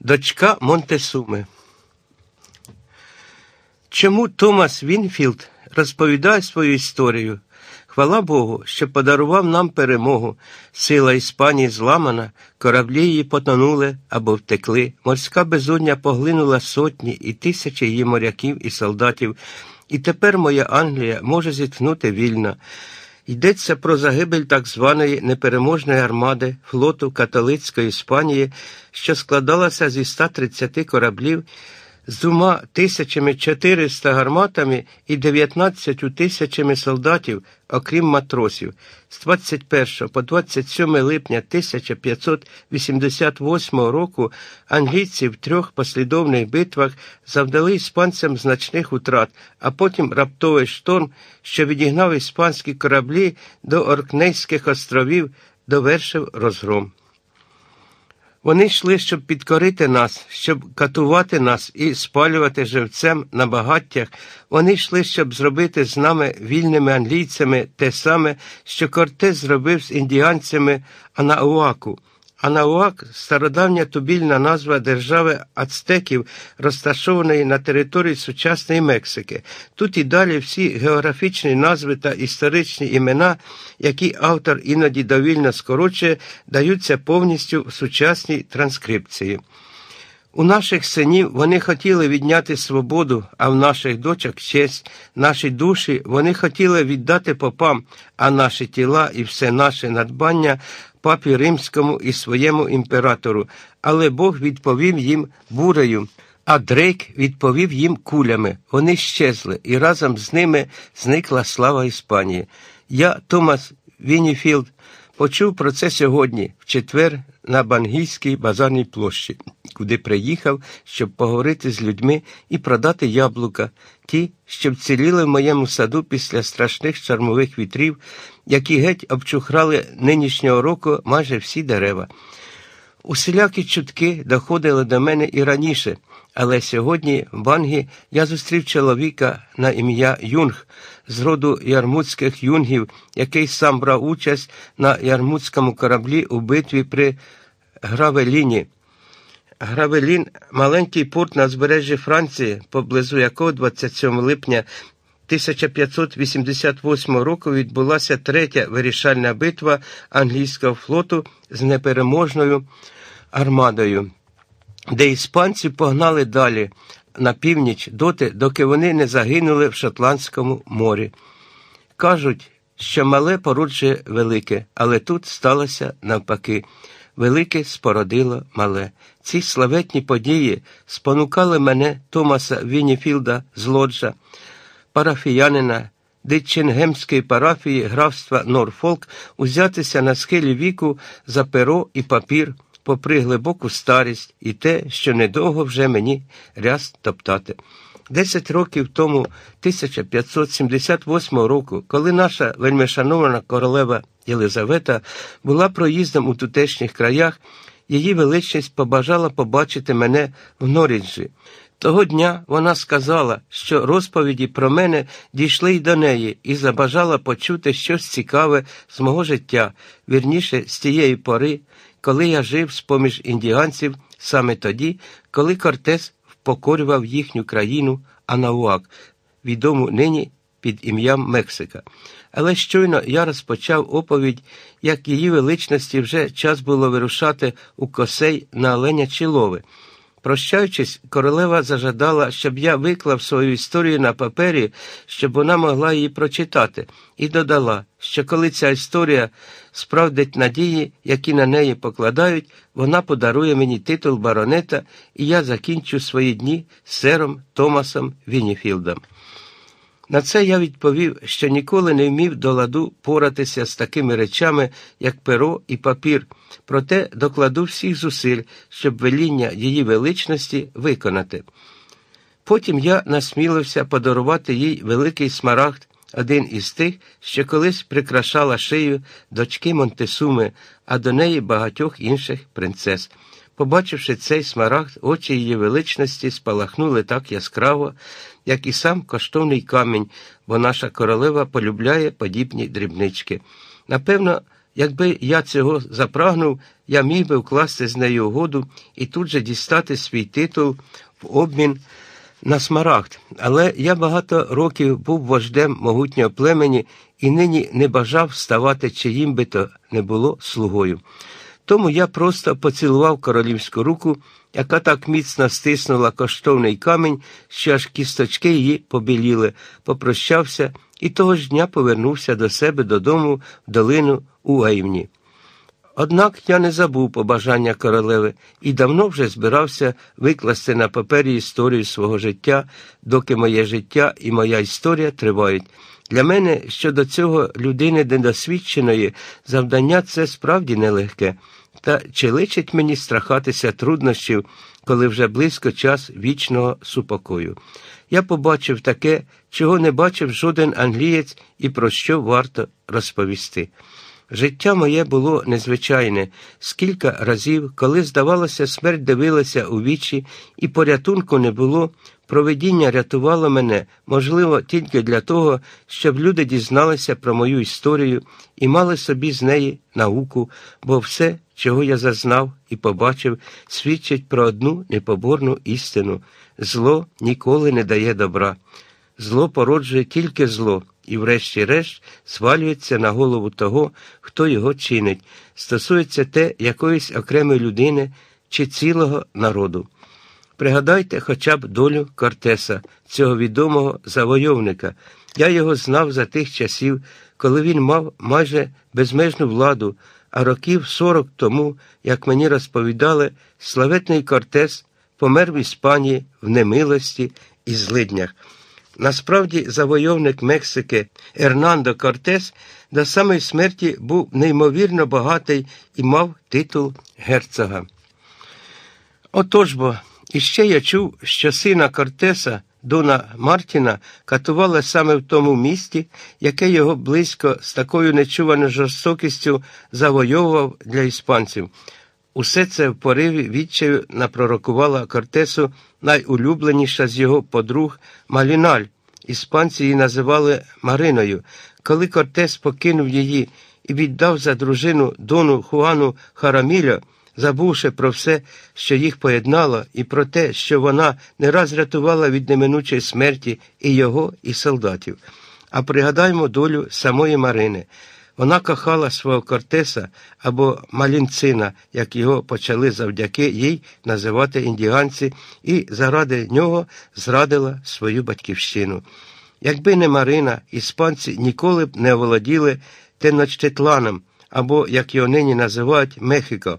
Дочка Монтесуми. Чому Томас Вінфілд розповідає свою історію? Хвала Богу, що подарував нам перемогу. Сила Іспанії зламана, кораблі її потонули або втекли. Морська безодня поглинула сотні і тисячі її моряків і солдатів. І тепер моя Англія може зітхнути вільно. Йдеться про загибель так званої непереможної армади флоту католицької Іспанії, що складалася зі 130 кораблів з двома тисячами 400 гарматами і 19 тисячами солдатів, окрім матросів. З 21 по 27 липня 1588 року англійці в трьох послідовних битвах завдали іспанцям значних утрат, а потім раптовий шторм, що відігнав іспанські кораблі до Оркнейських островів, довершив розгром. Вони йшли, щоб підкорити нас, щоб катувати нас і спалювати живцем на багаттях. Вони йшли, щоб зробити з нами вільними англійцями те саме, що Кортес зробив з індіанцями Анауаку. Анауак стародавня тубільна назва держави ацтеків, розташованої на території сучасної Мексики. Тут і далі всі географічні назви та історичні імена, які автор іноді довільно скорочує, даються повністю в сучасній транскрипції. У наших синів вони хотіли відняти свободу, а в наших дочок честь, наші душі вони хотіли віддати попам, а наші тіла і все наше надбання папі римському і своєму імператору. Але Бог відповів їм бурею. А Дрейк відповів їм кулями. Вони щезли, і разом з ними зникла слава Іспанії. Я, Томас Вінфілд, почув про це сьогодні, в четвер, на Бангійській базарній площі, куди приїхав, щоб поговорити з людьми і продати яблука, ті, що вціліли в моєму саду після страшних штормових вітрів, які геть обчухрали нинішнього року майже всі дерева. Усілякі чутки доходили до мене і раніше, але сьогодні в Бангі я зустрів чоловіка на ім'я Юнг з роду ярмутських юнгів, який сам брав участь на ярмутському кораблі у битві при Гравеліні. Гравелін маленький порт на узбережжі Франції, поблизу якого 27 липня 1588 року відбулася третя вирішальна битва англійського флоту з непереможною армадою, де іспанці погнали далі на північ доти, доки вони не загинули в Шотландському морі. Кажуть, що мале породжує велике, але тут сталося навпаки. Велике спородило мале. Ці славетні події спонукали мене, Томаса Вініфілда з Лоджа, парафіянина Дитчингемської парафії графства Норфолк, узятися на схилі віку за перо і папір, попри глибоку старість і те, що недовго вже мені ряс топтати. Десять років тому, 1578 року, коли наша вельмишанована королева Єлизавета була проїздом у тутешніх краях, її величність побажала побачити мене в Норіджі. Того дня вона сказала, що розповіді про мене дійшли й до неї, і забажала почути щось цікаве з мого життя, вірніше з тієї пори, коли я жив з поміж індіанців саме тоді, коли Кортес впокорював їхню країну Анауак, відому нині під ім'ям Мексика. Але щойно я розпочав оповідь, як її величності вже час було вирушати у косей на оленячі лови. Прощаючись, королева зажадала, щоб я виклав свою історію на папері, щоб вона могла її прочитати, і додала, що коли ця історія справдить надії, які на неї покладають, вона подарує мені титул баронета, і я закінчу свої дні сером Томасом Вініфілдом. На це я відповів, що ніколи не вмів до ладу поратися з такими речами, як перо і папір, проте докладу всіх зусиль, щоб веління її величності виконати. Потім я насмілився подарувати їй великий смарагд, один із тих, що колись прикрашала шию дочки Монтесуми, а до неї багатьох інших принцес. Побачивши цей смарагд, очі її величності спалахнули так яскраво, як і сам коштовний камінь, бо наша королева полюбляє подібні дрібнички. Напевно, Якби я цього запрагнув, я міг би вкласти з нею угоду і тут же дістати свій титул в обмін на смарагд. Але я багато років був вождем могутнього племені і нині не бажав ставати чиїм би то не було слугою. Тому я просто поцілував королівську руку, яка так міцно стиснула коштовний камінь, що аж кісточки її побіліли, попрощався і того ж дня повернувся до себе додому в долину у Еймні. Однак я не забув побажання королеви і давно вже збирався викласти на папері історію свого життя, доки моє життя і моя історія тривають. Для мене щодо цього людини недосвідченої завдання це справді нелегке. Та чи личить мені страхатися труднощів, коли вже близько час вічного супокою? Я побачив таке, чого не бачив жоден англієць і про що варто розповісти. Життя моє було незвичайне, скілька разів, коли, здавалося, смерть дивилася у вічі, і порятунку не було, проведіння рятувало мене, можливо, тільки для того, щоб люди дізналися про мою історію і мали собі з неї науку, бо все, чого я зазнав і побачив, свідчить про одну непоборну істину. Зло ніколи не дає добра. Зло породжує тільки зло і, врешті-решт, звалюється на голову того, хто його чинить, стосується те якоїсь окремої людини чи цілого народу. Пригадайте хоча б долю Кортеса, цього відомого завойовника. Я його знав за тих часів, коли він мав майже безмежну владу, а років сорок тому, як мені розповідали, славетний Кортес помер в Іспанії в немилості і злиднях. Насправді, завойовник Мексики Ернандо Кортес до самої смерті був неймовірно багатий і мав титул герцога. Отож бо, іще я чув, що сина Кортеса, Дона Мартіна, катували саме в тому місті, яке його близько з такою нечуваною жорстокістю завойовував для іспанців. Усе це в пориві відчаю напророкувала Кортесу найулюбленіша з його подруг Маліналь. Іспанці її називали Мариною. Коли Кортес покинув її і віддав за дружину дону Хуану Хараміля, забувши про все, що їх поєднало, і про те, що вона не раз рятувала від неминучої смерті і його, і солдатів. А пригадаймо долю самої Марини. Вона кохала свого Кортеса або Малінцина, як його почали завдяки їй називати індіанці, і заради нього зрадила свою батьківщину. Якби не Марина, іспанці ніколи б не оволоділи Теночтетланом, або, як його нині називають, Мехіко.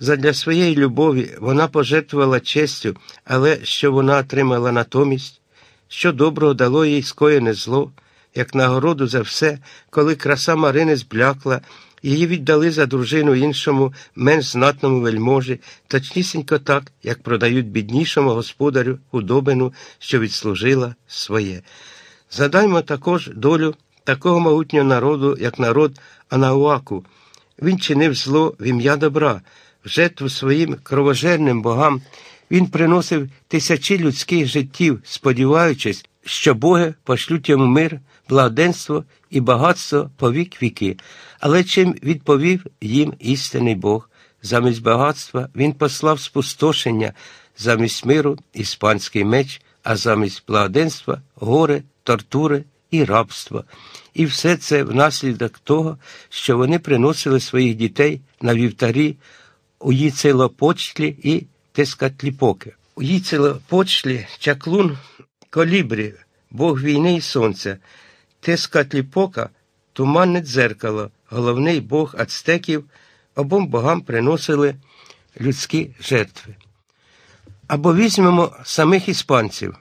Задля своєї любові вона пожертвувала честю, але що вона отримала натомість, що доброго дало їй скоєне зло як нагороду за все, коли краса Марини зблякла, її віддали за дружину іншому, менш знатному вельможі, точнісінько так, як продають біднішому господарю худобину, що відслужила своє. Задаймо також долю такого могутнього народу, як народ Анауаку. Він чинив зло в ім'я добра, в жертву своїм кровожерним богам. Він приносив тисячі людських життів, сподіваючись, що боги пошлють йому мир благоденство і багатство по вік віки, але чим відповів їм істинний Бог, замість багатства він послав спустошення, замість миру іспанський меч, а замість благоденства горе, тортури і рабство. І все це внаслідок того, що вони приносили своїх дітей на вівтарі у Їцелопочтлі і Тескатліпоке. У Їцелопочлі чаклун колібрі, Бог війни і сонця. Тескатліпока, туманне дзеркало, головний бог ацтеків, обом богам приносили людські жертви. Або візьмемо самих іспанців,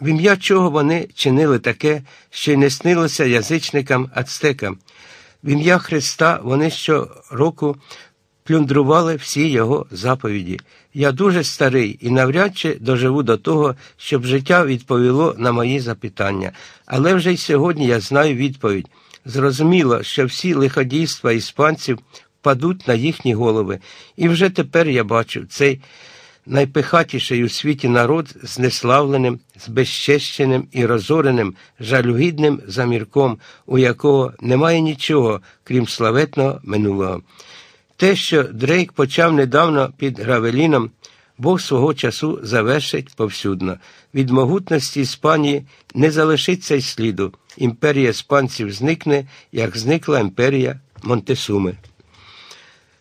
в ім'я чого вони чинили таке, що й не снилося язичникам ацтекам. В ім'я Христа вони щороку плюндрували всі його заповіді. Я дуже старий і навряд чи доживу до того, щоб життя відповіло на мої запитання. Але вже й сьогодні я знаю відповідь. Зрозуміло, що всі лиходійства іспанців падуть на їхні голови. І вже тепер я бачу цей найпихатіший у світі народ знеславленим, збезчещеним і розореним, жалюгідним замірком, у якого немає нічого, крім славетного минулого. Те, що Дрейк почав недавно під Гравеліном, Бог свого часу завершить повсюдно. Від могутності Іспанії не залишиться й сліду. Імперія іспанців зникне, як зникла імперія Монтесуми.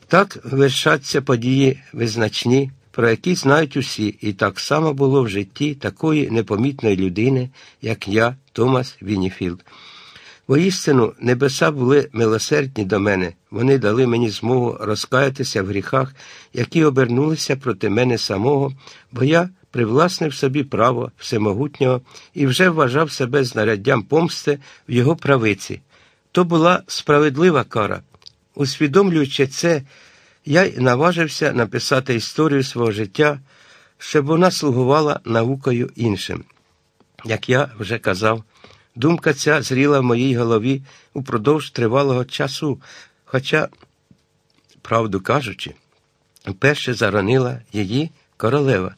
Так вершаться події визначні, про які знають усі, і так само було в житті такої непомітної людини, як я, Томас Вінфілд. Воістину, небеса були милосердні до мене, вони дали мені змогу розкаятися в гріхах, які обернулися проти мене самого, бо я привласнив собі право всемогутнього і вже вважав себе знаряддям помсти в його правиці. То була справедлива кара. Усвідомлюючи це, я й наважився написати історію свого життя, щоб вона слугувала наукою іншим. Як я вже казав, думка ця зріла в моїй голові упродовж тривалого часу, хоча, правду кажучи, вперше заронила її королева.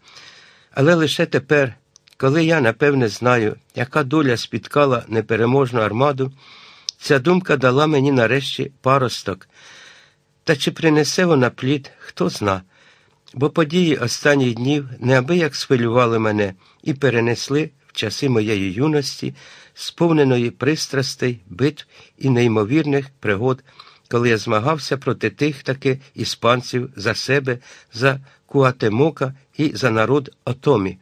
Але лише тепер, коли я напевне знаю, яка доля спіткала непереможну армаду, ця думка дала мені нарешті паросток. Та чи принесе вона плід, хто зна, бо події останніх днів неабияк схвилювали мене і перенесли в часи моєї юності, сповненої пристрастей, битв і неймовірних пригод, коли я змагався проти тих таки іспанців за себе, за Куатемока і за народ Отомі.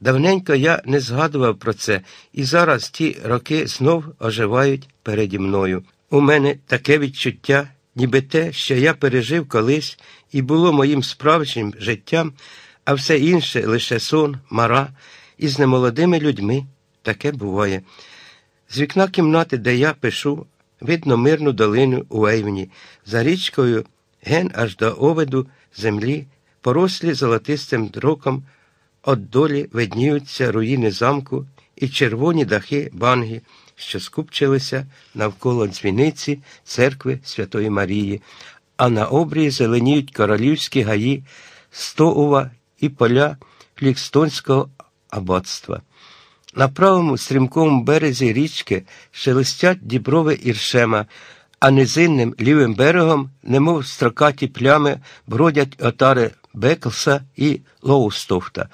Давненько я не згадував про це, і зараз ті роки знов оживають переді мною. У мене таке відчуття ніби те, що я пережив колись і було моїм справжнім життям, а все інше лише сон, мара, і з немолодими людьми таке буває. З вікна кімнати, де я пишу, видно мирну долину у Ейвні, за річкою ген аж до оведу землі, порослі золотистим дроком, от долі видніються руїни замку і червоні дахи банги що скупчилися навколо дзвіниці церкви Святої Марії, а на обрії зеленіють королівські гаї Стоува і поля Флікстонського аббатства. На правому стрімкому березі річки шелестять діброви іршема, а низинним лівим берегом, немов строкаті плями, бродять отари Беклса і Лоустофта,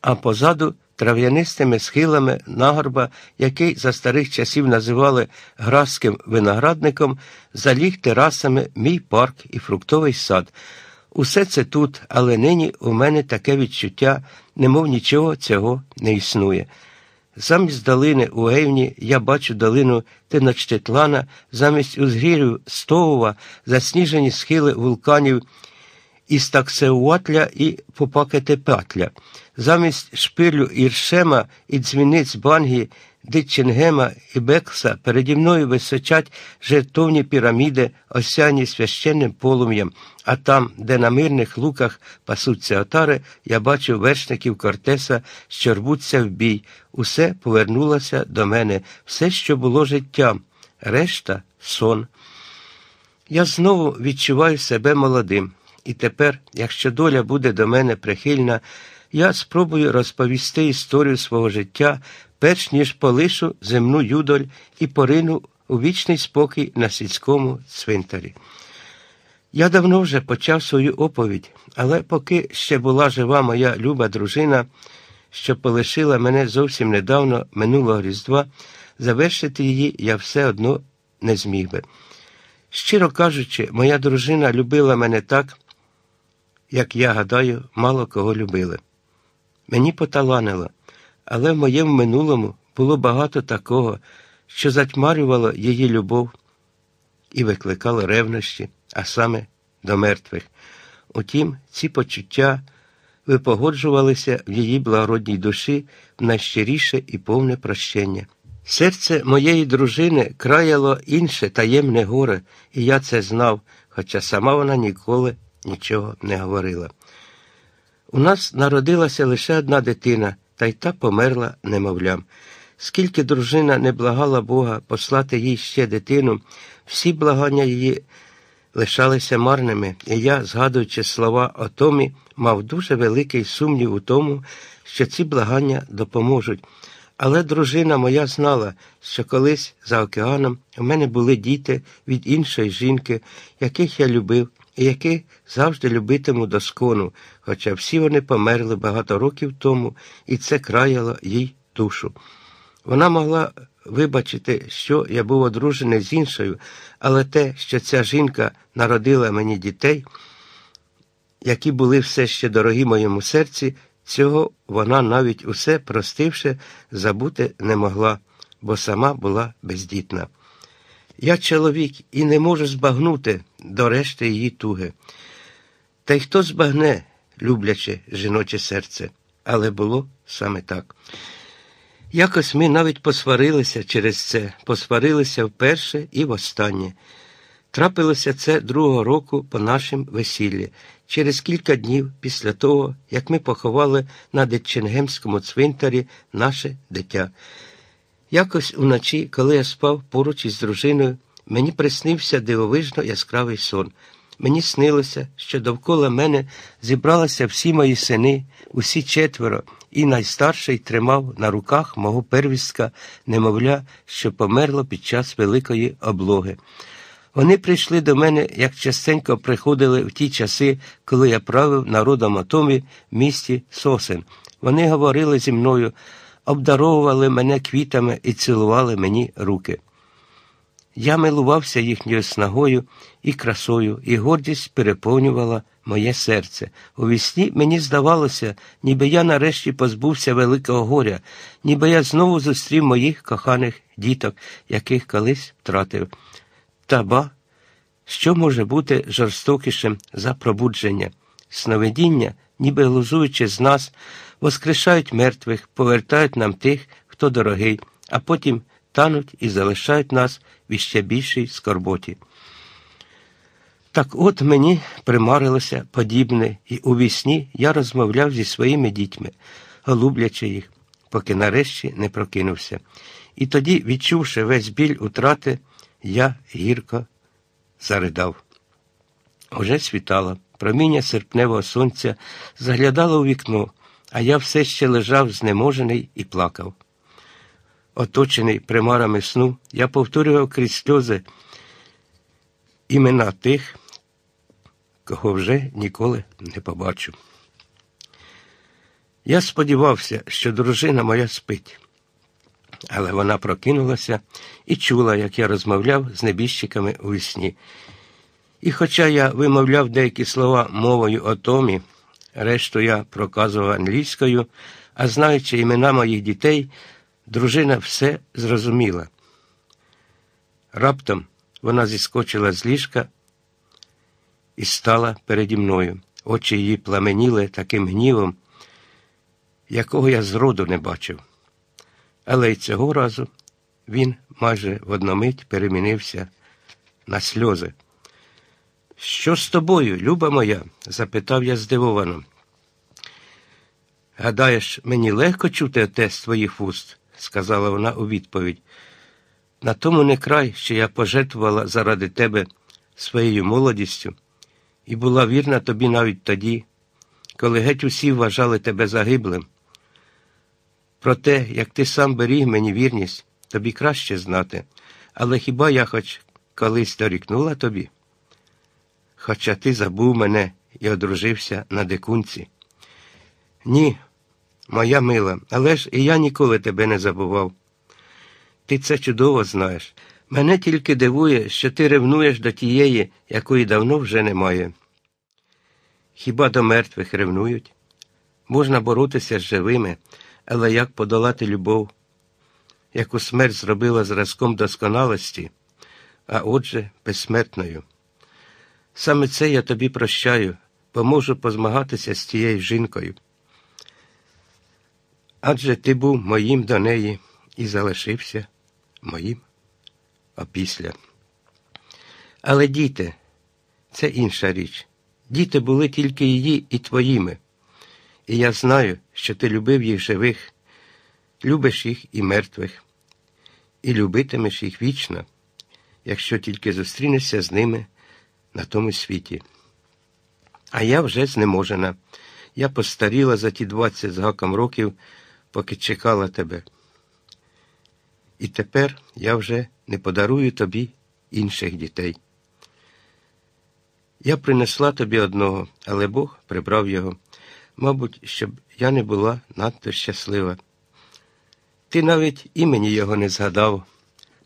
а позаду трав'янистими схилами нагорба, який за старих часів називали Граським виноградником, заліг терасами мій парк і фруктовий сад. Усе це тут, але нині у мене таке відчуття, немов нічого цього не існує. Замість долини у Гейвні я бачу долину Теночтетлана, замість узгір'ю Стовова, засніжені схили вулканів Істаксеуатля і Попакетепатля. Замість шпилю Іршема і дзвіниць Бангі, Дитчингема і Бекса переді мною височать жертовні піраміди, осяні священним полум'ям, а там, де на мирних луках пасуться отари, я бачу вершників Кортеса, що рвуться в бій. Усе повернулося до мене, все, що було життям, решта сон. Я знову відчуваю себе молодим. І тепер, якщо доля буде до мене прихильна, я спробую розповісти історію свого життя, перш ніж полишу земну юдоль і порину у вічний спокій на сільському цвинтарі. Я давно вже почав свою оповідь, але поки ще була жива моя люба дружина, що полишила мене зовсім недавно минулого Різдва, завершити її я все одно не зміг би. Щиро кажучи, моя дружина любила мене так як я гадаю, мало кого любили. Мені поталанило, але в моєму минулому було багато такого, що затьмарювало її любов і викликало ревнощі, а саме до мертвих. Утім, ці почуття випогоджувалися в її благородній душі в найщиріше і повне прощення. Серце моєї дружини краяло інше таємне горе, і я це знав, хоча сама вона ніколи нічого не говорила. У нас народилася лише одна дитина, та й та померла немовлям. Скільки дружина не благала Бога послати їй ще дитину, всі благання її лишалися марними, і я, згадуючи слова о Томі, мав дуже великий сумнів у тому, що ці благання допоможуть. Але дружина моя знала, що колись за океаном у мене були діти від іншої жінки, яких я любив і яких завжди любитиму до скону, хоча всі вони померли багато років тому, і це краяло їй душу. Вона могла вибачити, що я був одружений з іншою, але те, що ця жінка народила мені дітей, які були все ще дорогі моєму серці, цього вона навіть усе простивши, забути не могла, бо сама була бездітна. Я чоловік і не можу збагнути до решти її туги. Та й хто збагне, любляче жіноче серце, але було саме так. Якось ми навіть посварилися через це, посварилися вперше і востаннє. Трапилося це другого року по нашим весіллі, через кілька днів після того, як ми поховали на Детченгемському цвинтарі наше дитя. Якось уночі, коли я спав поруч із дружиною, мені приснився дивовижно яскравий сон. Мені снилося, що довкола мене зібралися всі мої сини, усі четверо, і найстарший тримав на руках мого первістка, немовля, що померло під час великої облоги. Вони прийшли до мене, як частенько приходили в ті часи, коли я правив народом Атомі в місті Сосен. Вони говорили зі мною, обдаровували мене квітами і цілували мені руки. Я милувався їхньою снагою і красою, і гордість переповнювала моє серце. У вісні мені здавалося, ніби я нарешті позбувся великого горя, ніби я знову зустрів моїх коханих діток, яких колись втратив. Та ба, що може бути жорстокішим за пробудження? Сновидіння, ніби глузуючи з нас, воскрешають мертвих, повертають нам тих, хто дорогий, а потім тануть і залишають нас в іще більшій скорботі. Так от мені примарилося подібне, і у вісні я розмовляв зі своїми дітьми, голублячи їх, поки нарешті не прокинувся. І тоді, відчувши весь біль утрати, я гірко заридав. Уже світало, проміння серпневого сонця заглядало у вікно, а я все ще лежав знеможений і плакав. Оточений примарами сну, я повторював крізь сльози імена тих, кого вже ніколи не побачу. Я сподівався, що дружина моя спить, але вона прокинулася і чула, як я розмовляв з небіжчиками у вісні. І хоча я вимовляв деякі слова мовою отомі, решту я проказував англійською, а знаючи імена моїх дітей, дружина все зрозуміла. Раптом вона зіскочила з ліжка і стала переді мною. Очі її пламеніли таким гнівом, якого я зроду не бачив. Але й цього разу він майже в одномить перемінився на сльози. Що з тобою, люба моя? запитав я здивовано. Гадаєш, мені легко чути те з твоїх вуст, сказала вона у відповідь. На тому не край, що я пожертвувала заради тебе своєю молодістю і була вірна тобі навіть тоді, коли геть усі вважали тебе загиблим. Про те, як ти сам беріг мені вірність, тобі краще знати, але хіба я хоч колись дорікнула тобі? Хоча ти забув мене і одружився на дикунці. Ні, моя мила, але ж і я ніколи тебе не забував. Ти це чудово знаєш. Мене тільки дивує, що ти ревнуєш до тієї, якої давно вже немає. Хіба до мертвих ревнують? Можна боротися з живими, але як подолати любов, яку смерть зробила зразком досконалості, а отже, безсмертною. Саме це я тобі прощаю, поможу позмагатися з тією жінкою. Адже ти був моїм до неї і залишився моїм опісля. Але діти, це інша річ. Діти були тільки її і твоїми. І я знаю, що ти любив їх живих, любиш їх і мертвих, і любитимеш їх вічно, якщо тільки зустрінешся з ними на тому світі. А я вже знеможена. Я постаріла за ті двадцять з гаком років, поки чекала тебе. І тепер я вже не подарую тобі інших дітей. Я принесла тобі одного, але Бог прибрав його, мабуть, щоб я не була надто щаслива. Ти навіть імені його не згадав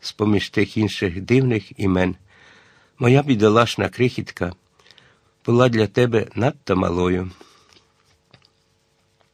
з поміж тих інших дивних імен. Моя бідолашна крихітка була для тебе надто малою.